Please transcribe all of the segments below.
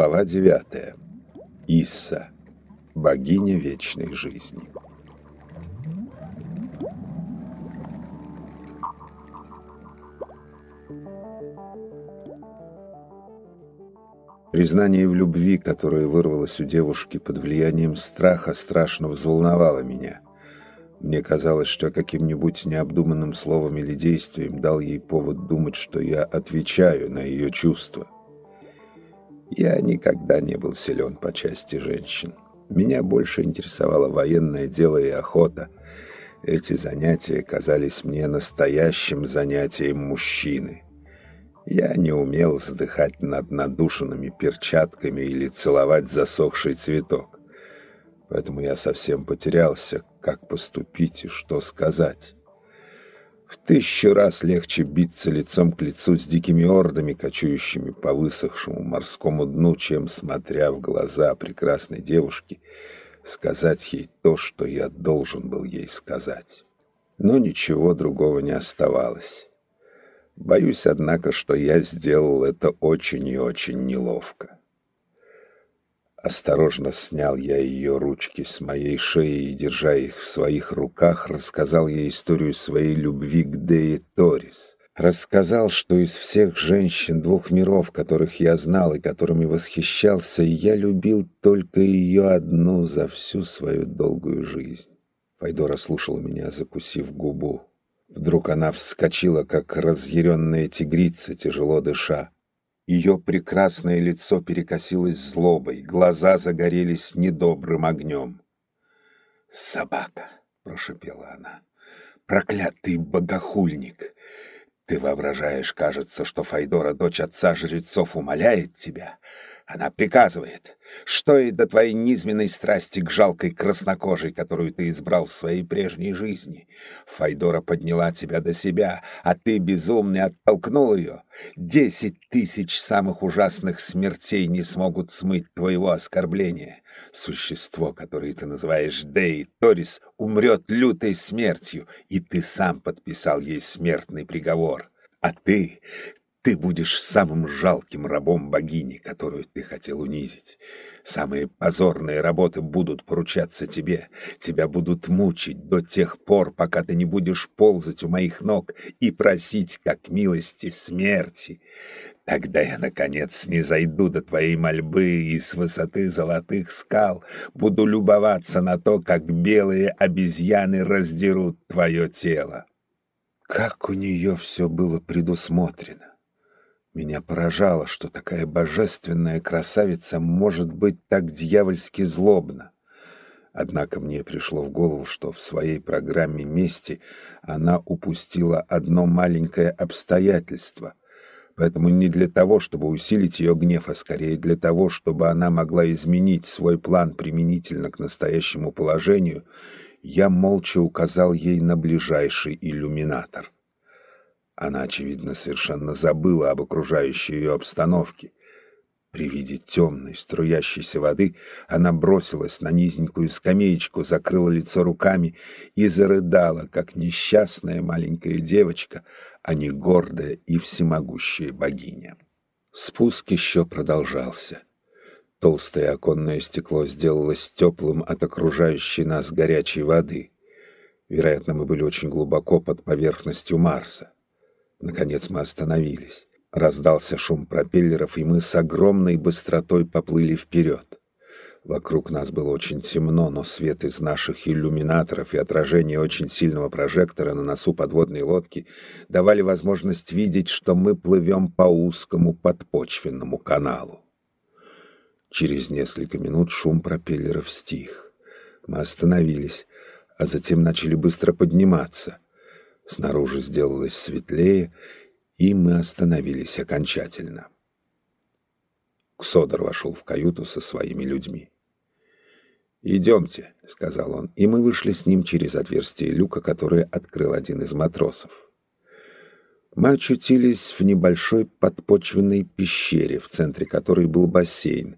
Глава 9. Исса. Богиня вечной жизни. Признание в любви, которое вырвалось у девушки под влиянием страха, страшно взволновало меня. Мне казалось, что каким-нибудь необдуманным словом или действием дал ей повод думать, что я отвечаю на ее чувства. Я никогда не был силен по части женщин. Меня больше интересовало военное дело и охота. Эти занятия казались мне настоящим занятием мужчины. Я не умел вздыхать над надушенными перчатками или целовать засохший цветок. Поэтому я совсем потерялся, как поступить и что сказать. В тысячу раз легче биться лицом к лицу с дикими ордами, кочующими по высохшему морскому дну, чем, смотря в глаза прекрасной девушки, сказать ей то, что я должен был ей сказать. Но ничего другого не оставалось. Боюсь, однако, что я сделал это очень и очень неловко. Осторожно снял я ее ручки с моей шеи и, держа их в своих руках, рассказал ей историю своей любви к Дее Торис. Рассказал, что из всех женщин двух миров, которых я знал и которыми восхищался, я любил только ее одну за всю свою долгую жизнь. Файдора слушал меня, закусив губу. Вдруг она вскочила, как разъяренная тигрица, тяжело дыша. Ее прекрасное лицо перекосилось злобой, глаза загорелись недобрым огнем. «Собака!» — прошепела она. «Проклятый богохульник! Ты воображаешь, кажется, что Файдора, дочь отца жрецов, умоляет тебя, она приказывает. Что и до твоей низменной страсти к жалкой краснокожей, которую ты избрал в своей прежней жизни. Файдора подняла тебя до себя, а ты, безумный, оттолкнул ее. Десять тысяч самых ужасных смертей не смогут смыть твоего оскорбления. Существо, которое ты называешь Дей Торис, умрет лютой смертью, и ты сам подписал ей смертный приговор. А ты, ты будешь самым жалким рабом богини, которую ты хотел унизить. Самые позорные работы будут поручаться тебе. Тебя будут мучить до тех пор, пока ты не будешь ползать у моих ног и просить, как милости, смерти. Тогда я, наконец, не зайду до твоей мольбы и с высоты золотых скал буду любоваться на то, как белые обезьяны раздерут твое тело. Как у нее все было предусмотрено. Меня поражало, что такая божественная красавица может быть так дьявольски злобна. Однако мне пришло в голову, что в своей программе мести она упустила одно маленькое обстоятельство. Поэтому не для того, чтобы усилить ее гнев, а скорее для того, чтобы она могла изменить свой план применительно к настоящему положению, я молча указал ей на ближайший иллюминатор. Она, очевидно, совершенно забыла об окружающей ее обстановке. При виде темной, струящейся воды она бросилась на низенькую скамеечку, закрыла лицо руками и зарыдала, как несчастная маленькая девочка, а не гордая и всемогущая богиня. Спуск еще продолжался. Толстое оконное стекло сделалось теплым от окружающей нас горячей воды. Вероятно, мы были очень глубоко под поверхностью Марса. Наконец мы остановились. Раздался шум пропеллеров, и мы с огромной быстротой поплыли вперед. Вокруг нас было очень темно, но свет из наших иллюминаторов и отражение очень сильного прожектора на носу подводной лодки давали возможность видеть, что мы плывем по узкому подпочвенному каналу. Через несколько минут шум пропеллеров стих. Мы остановились, а затем начали быстро подниматься — Снаружи сделалось светлее, и мы остановились окончательно. Ксодор вошел в каюту со своими людьми. «Идемте», — сказал он, и мы вышли с ним через отверстие люка, которое открыл один из матросов. Мы очутились в небольшой подпочвенной пещере, в центре которой был бассейн,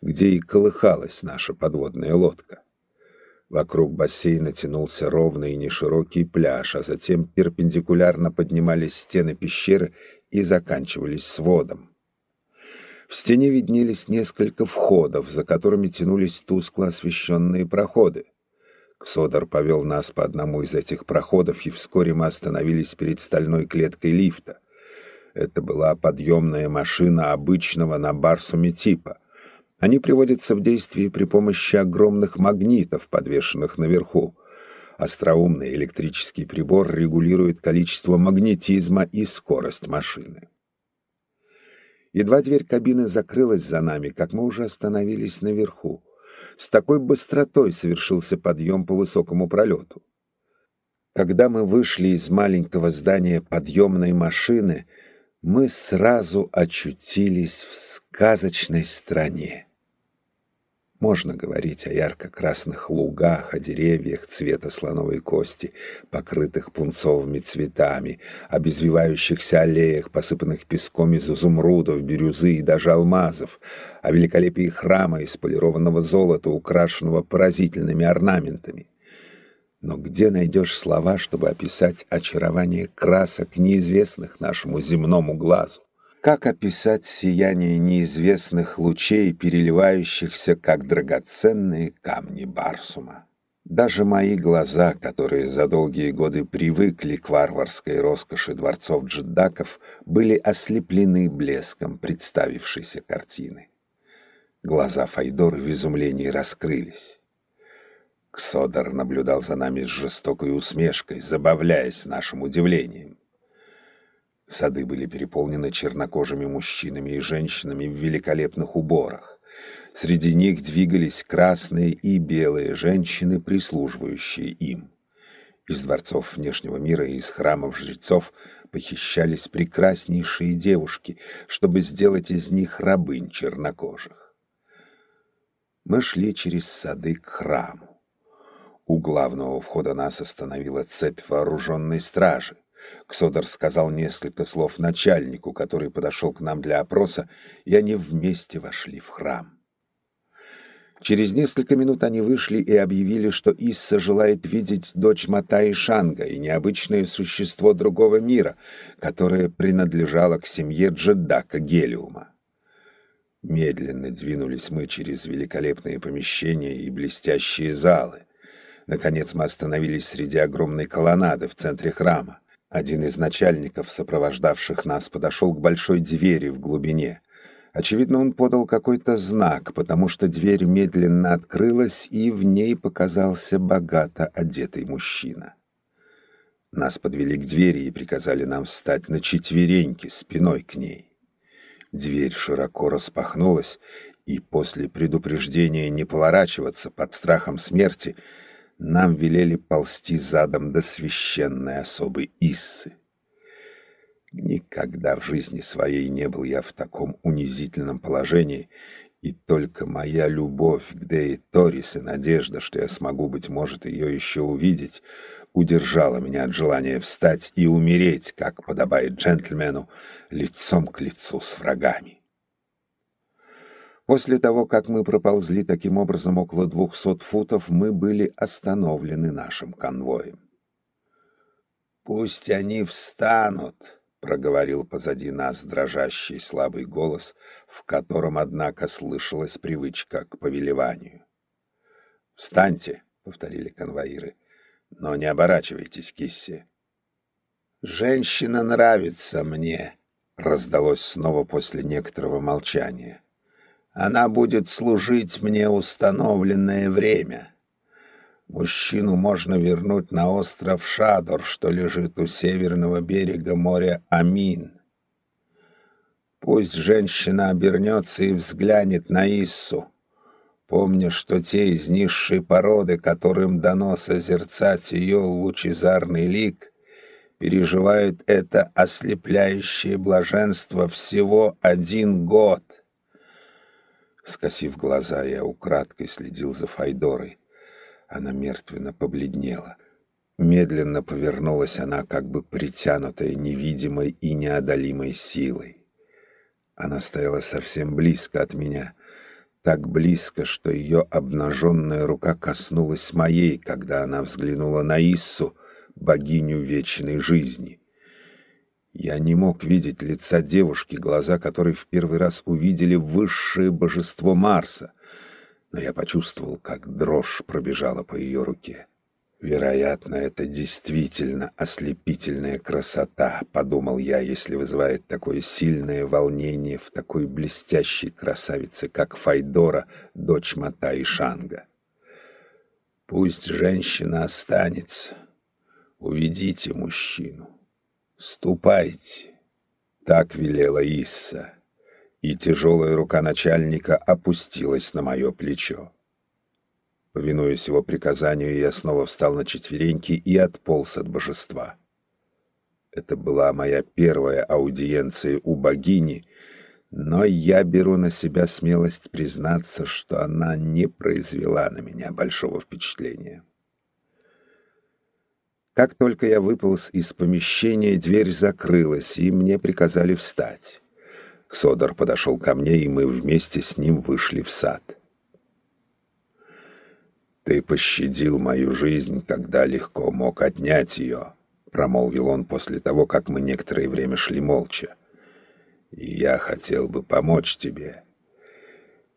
где и колыхалась наша подводная лодка. Вокруг бассейна тянулся ровный и неширокий пляж, а затем перпендикулярно поднимались стены пещеры и заканчивались сводом. В стене виднелись несколько входов, за которыми тянулись тускло освещенные проходы. Ксодор повел нас по одному из этих проходов, и вскоре мы остановились перед стальной клеткой лифта. Это была подъемная машина обычного на Барсуме типа. Они приводятся в действие при помощи огромных магнитов, подвешенных наверху. Остроумный электрический прибор регулирует количество магнетизма и скорость машины. Едва дверь кабины закрылась за нами, как мы уже остановились наверху. С такой быстротой совершился подъем по высокому пролету. Когда мы вышли из маленького здания подъемной машины, мы сразу очутились в сказочной стране. Можно говорить о ярко-красных лугах, о деревьях цвета слоновой кости, покрытых пунцовыми цветами, о безвивающихся аллеях, посыпанных песком из изумрудов, бирюзы и даже алмазов, о великолепии храма из полированного золота, украшенного поразительными орнаментами. Но где найдешь слова, чтобы описать очарование красок, неизвестных нашему земному глазу? Как описать сияние неизвестных лучей, переливающихся, как драгоценные камни Барсума? Даже мои глаза, которые за долгие годы привыкли к варварской роскоши дворцов джеддаков, были ослеплены блеском представившейся картины. Глаза Файдоры в изумлении раскрылись. Ксодор наблюдал за нами с жестокой усмешкой, забавляясь нашим удивлением. Сады были переполнены чернокожими мужчинами и женщинами в великолепных уборах. Среди них двигались красные и белые женщины, прислуживающие им. Из дворцов внешнего мира и из храмов жрецов похищались прекраснейшие девушки, чтобы сделать из них рабынь чернокожих. Мы шли через сады к храму. У главного входа нас остановила цепь вооруженной стражи. Ксодор сказал несколько слов начальнику, который подошел к нам для опроса, и они вместе вошли в храм. Через несколько минут они вышли и объявили, что Исса желает видеть дочь Матаи Шанга и необычное существо другого мира, которое принадлежало к семье Джедака Гелиума. Медленно двинулись мы через великолепные помещения и блестящие залы. Наконец мы остановились среди огромной колоннады в центре храма. Один из начальников, сопровождавших нас, подошел к большой двери в глубине. Очевидно, он подал какой-то знак, потому что дверь медленно открылась, и в ней показался богато одетый мужчина. Нас подвели к двери и приказали нам встать на четвереньки спиной к ней. Дверь широко распахнулась, и после предупреждения не поворачиваться под страхом смерти — нам велели ползти задом до священной особы Иссы. Никогда в жизни своей не был я в таком унизительном положении, и только моя любовь к Деи Торис и надежда, что я смогу, быть может, ее еще увидеть, удержала меня от желания встать и умереть, как подобает джентльмену, лицом к лицу с врагами. После того, как мы проползли таким образом около двухсот футов, мы были остановлены нашим конвоем. «Пусть они встанут», — проговорил позади нас дрожащий слабый голос, в котором, однако, слышалась привычка к повелеванию. «Встаньте», — повторили конвоиры, — «но не оборачивайтесь, Кисси». «Женщина нравится мне», — раздалось снова после некоторого молчания. Она будет служить мне установленное время. Мужчину можно вернуть на остров Шадор, что лежит у северного берега моря Амин. Пусть женщина обернется и взглянет на Иссу, помня, что те из низшей породы, которым дано созерцать ее лучезарный лик, переживают это ослепляющее блаженство всего один год — Скосив глаза, я украдкой следил за Файдорой. Она мертвенно побледнела. Медленно повернулась она, как бы притянутая невидимой и неодолимой силой. Она стояла совсем близко от меня, так близко, что ее обнаженная рука коснулась моей, когда она взглянула на Иссу, богиню вечной жизни. Я не мог видеть лица девушки, глаза которой в первый раз увидели высшее божество Марса, но я почувствовал, как дрожь пробежала по ее руке. Вероятно, это действительно ослепительная красота, подумал я, если вызывает такое сильное волнение в такой блестящей красавице, как Файдора, дочь Мата и Шанга. Пусть женщина останется. Уведите мужчину. Ступайте. Так велела Исса, и тяжелая рука начальника опустилась на мое плечо. Повинуясь его приказанию, я снова встал на четвереньки и отполз от божества. Это была моя первая аудиенция у богини, но я беру на себя смелость признаться, что она не произвела на меня большого впечатления. Как только я выполз из помещения, дверь закрылась, и мне приказали встать. Ксодор подошел ко мне, и мы вместе с ним вышли в сад. «Ты пощадил мою жизнь, когда легко мог отнять ее», — промолвил он после того, как мы некоторое время шли молча. «И я хотел бы помочь тебе.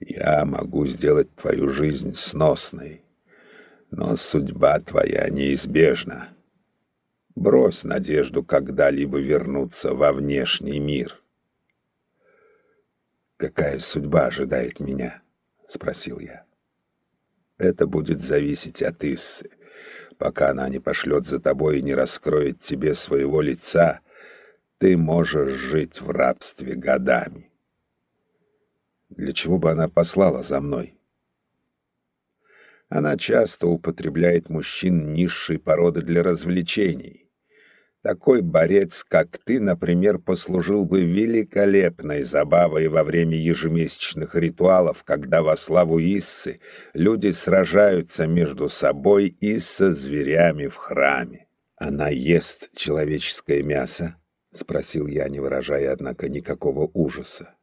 Я могу сделать твою жизнь сносной, но судьба твоя неизбежна. Брось надежду когда-либо вернуться во внешний мир». «Какая судьба ожидает меня?» — спросил я. Это будет зависеть от Иссы. Пока она не пошлет за тобой и не раскроет тебе своего лица, ты можешь жить в рабстве годами. Для чего бы она послала за мной? Она часто употребляет мужчин низшей породы для развлечений. Такой борец, как ты, например, послужил бы великолепной забавой во время ежемесячных ритуалов, когда во славу Иссы люди сражаются между собой и со зверями в храме. Она ест человеческое мясо? — спросил я, не выражая, однако, никакого ужаса.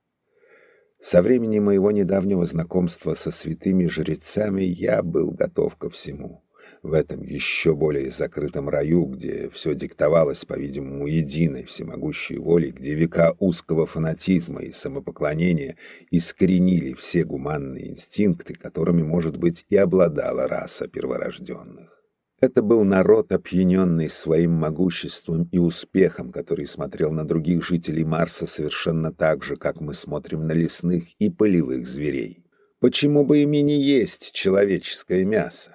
Со времени моего недавнего знакомства со святыми жрецами я был готов ко всему в этом еще более закрытом раю, где все диктовалось, по-видимому, единой всемогущей волей, где века узкого фанатизма и самопоклонения искоренили все гуманные инстинкты, которыми, может быть, и обладала раса перворожденных. Это был народ, опьяненный своим могуществом и успехом, который смотрел на других жителей Марса совершенно так же, как мы смотрим на лесных и полевых зверей. Почему бы ими не есть человеческое мясо?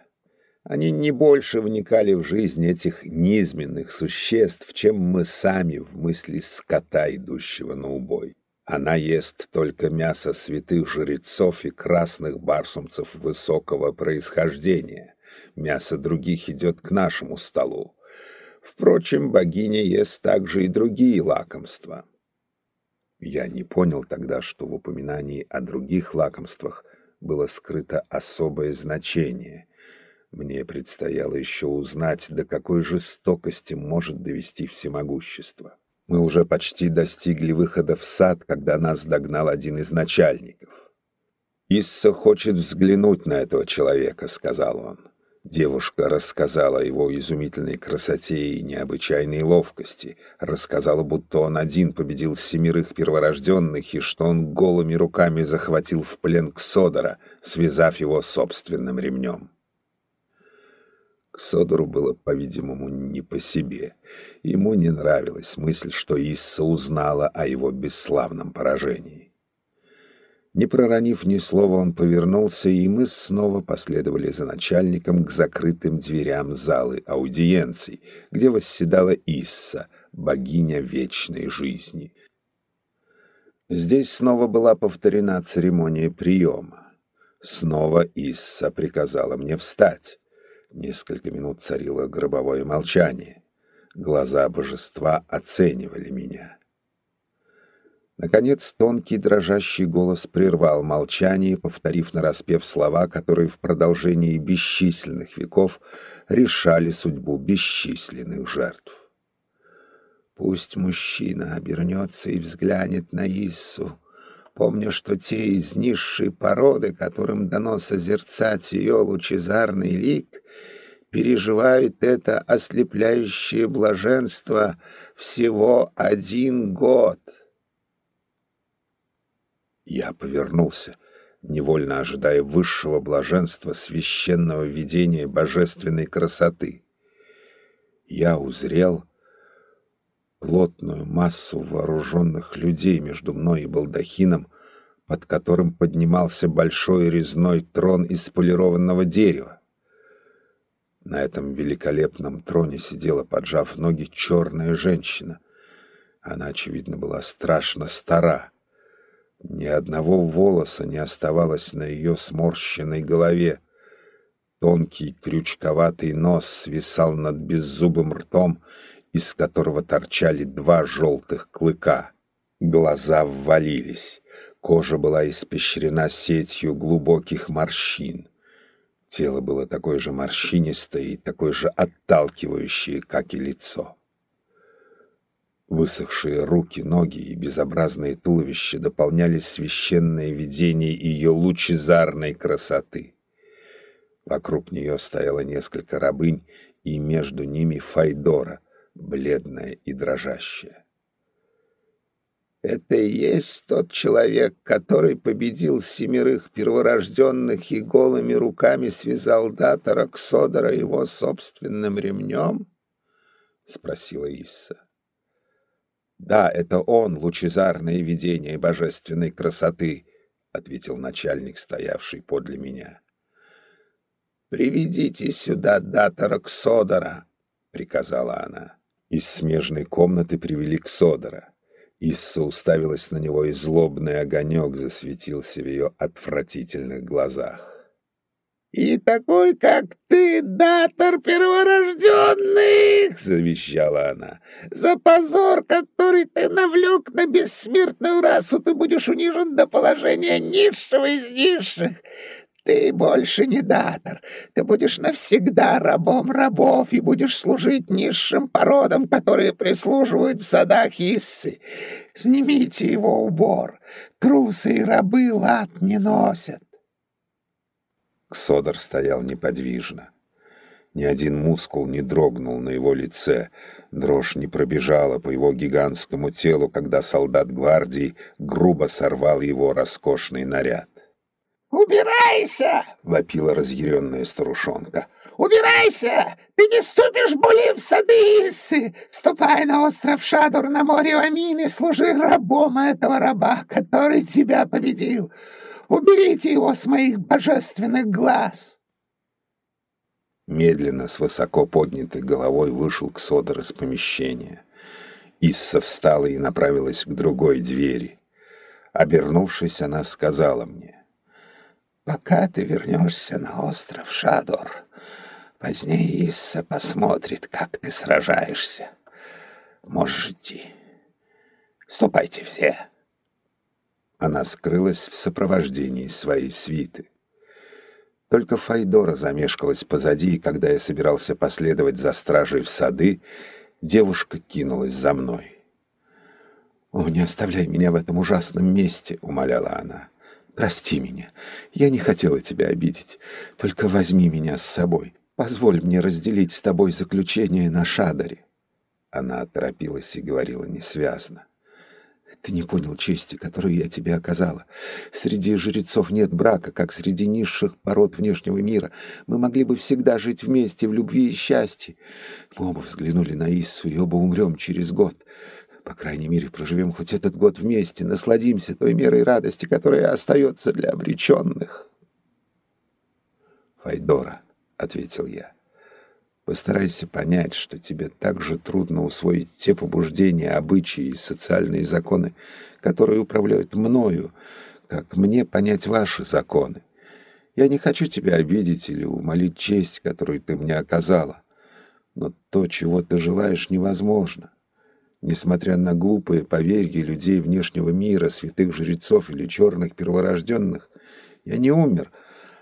Они не больше вникали в жизнь этих низменных существ, чем мы сами в мысли скота, идущего на убой. Она ест только мясо святых жрецов и красных барсумцев высокого происхождения. Мясо других идет к нашему столу. Впрочем, богиня ест также и другие лакомства. Я не понял тогда, что в упоминании о других лакомствах было скрыто особое значение — мне предстояло еще узнать, до какой жестокости может довести всемогущество. Мы уже почти достигли выхода в сад, когда нас догнал один из начальников. «Исса хочет взглянуть на этого человека», — сказал он. Девушка рассказала о его изумительной красоте и необычайной ловкости, рассказала, будто он один победил семерых перворожденных и что он голыми руками захватил в плен Ксодора, связав его собственным ремнем. Содору было, по-видимому, не по себе. Ему не нравилась мысль, что Исса узнала о его бесславном поражении. Не проронив ни слова, он повернулся, и мы снова последовали за начальником к закрытым дверям залы аудиенций, где восседала Исса, богиня вечной жизни. Здесь снова была повторена церемония приема. Снова Исса приказала мне встать. Несколько минут царило гробовое молчание. Глаза божества оценивали меня. Наконец тонкий дрожащий голос прервал молчание, повторив нараспев слова, которые в продолжении бесчисленных веков решали судьбу бесчисленных жертв. Пусть мужчина обернется и взглянет на Иссу, помня, что те из низшей породы, которым дано созерцать ее лучезарный лик, переживает это ослепляющее блаженство всего один год. Я повернулся, невольно ожидая высшего блаженства священного видения божественной красоты. Я узрел плотную массу вооруженных людей между мной и балдахином, под которым поднимался большой резной трон из полированного дерева. На этом великолепном троне сидела, поджав ноги, черная женщина. Она, очевидно, была страшно стара. Ни одного волоса не оставалось на ее сморщенной голове. Тонкий крючковатый нос свисал над беззубым ртом, из которого торчали два желтых клыка. Глаза ввалились, кожа была испещрена сетью глубоких морщин. Тело было такое же морщинистое и такое же отталкивающее, как и лицо. Высохшие руки, ноги и безобразные туловища дополняли священное видение ее лучезарной красоты. Вокруг нее стояло несколько рабынь, и между ними Файдора, бледная и дрожащая. Это и есть тот человек, который победил семерых перворожденных и голыми руками связал датора Ксодора его собственным ремнем? — спросила Исса. — Да, это он, лучезарное видение божественной красоты, — ответил начальник, стоявший подле меня. — Приведите сюда датора Ксодора, — приказала она. Из смежной комнаты привели Ксодора. Исса уставилась на него, и злобный огонек засветился в ее отвратительных глазах. «И такой, как ты, датор перворожденных!» — завещала она. «За позор, который ты навлек на бессмертную расу, ты будешь унижен до положения низшего из низших. Ты больше не датор. Ты будешь навсегда рабом рабов и будешь служить низшим породам, которые прислуживают в садах Иссы. Снимите его убор. Трусы и рабы лад не носят. Ксодор стоял неподвижно. Ни один мускул не дрогнул на его лице, дрожь не пробежала по его гигантскому телу, когда солдат гвардии грубо сорвал его роскошный наряд. «Убирайся!» — вопила разъяренная старушонка. «Убирайся! Ты не ступишь более в сады Иссы! Ступай на остров Шадур на море Амин и служи рабом этого раба, который тебя победил! Уберите его с моих божественных глаз!» Медленно, с высоко поднятой головой вышел Ксодор из помещения. Исса встала и направилась к другой двери. Обернувшись, она сказала мне — пока ты вернешься на остров Шадор. Позднее Исса посмотрит, как ты сражаешься. Можешь идти. Ступайте все. Она скрылась в сопровождении своей свиты. Только Файдора замешкалась позади, и когда я собирался последовать за стражей в сады, девушка кинулась за мной. «О, не оставляй меня в этом ужасном месте!» — умоляла она. Прости меня. Я не хотела тебя обидеть. Только возьми меня с собой. Позволь мне разделить с тобой заключение на Шадаре. Она торопилась и говорила несвязно. Ты не понял чести, которую я тебе оказала. Среди жрецов нет брака, как среди низших пород внешнего мира. Мы могли бы всегда жить вместе в любви и счастье. Мы оба взглянули на Иссу и оба умрем через год. По крайней мере, проживем хоть этот год вместе, насладимся той мерой радости, которая остается для обреченных. «Файдора», — ответил я, — «постарайся понять, что тебе так же трудно усвоить те побуждения, обычаи и социальные законы, которые управляют мною, как мне понять ваши законы. Я не хочу тебя обидеть или умолить честь, которую ты мне оказала, но то, чего ты желаешь, невозможно». Несмотря на глупые поверья людей внешнего мира, святых жрецов или черных перворожденных, я не умер,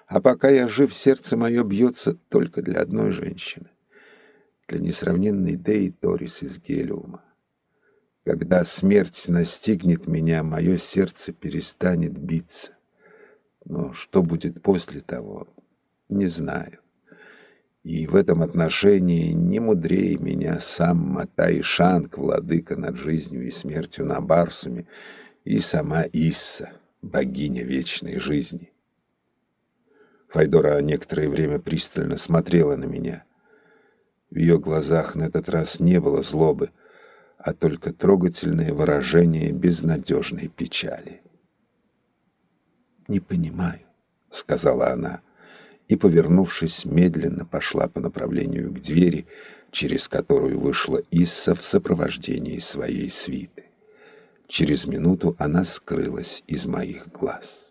а пока я жив, сердце мое бьется только для одной женщины, для несравненной Деи Торис из Гелиума. Когда смерть настигнет меня, мое сердце перестанет биться. Но что будет после того, не знаю. И в этом отношении не мудрее меня сам Матай владыка над жизнью и смертью на Барсуме, и сама Исса, богиня вечной жизни. Файдора некоторое время пристально смотрела на меня. В ее глазах на этот раз не было злобы, а только трогательное выражение безнадежной печали. «Не понимаю», — сказала она, и, повернувшись, медленно пошла по направлению к двери, через которую вышла Исса в сопровождении своей свиты. Через минуту она скрылась из моих глаз.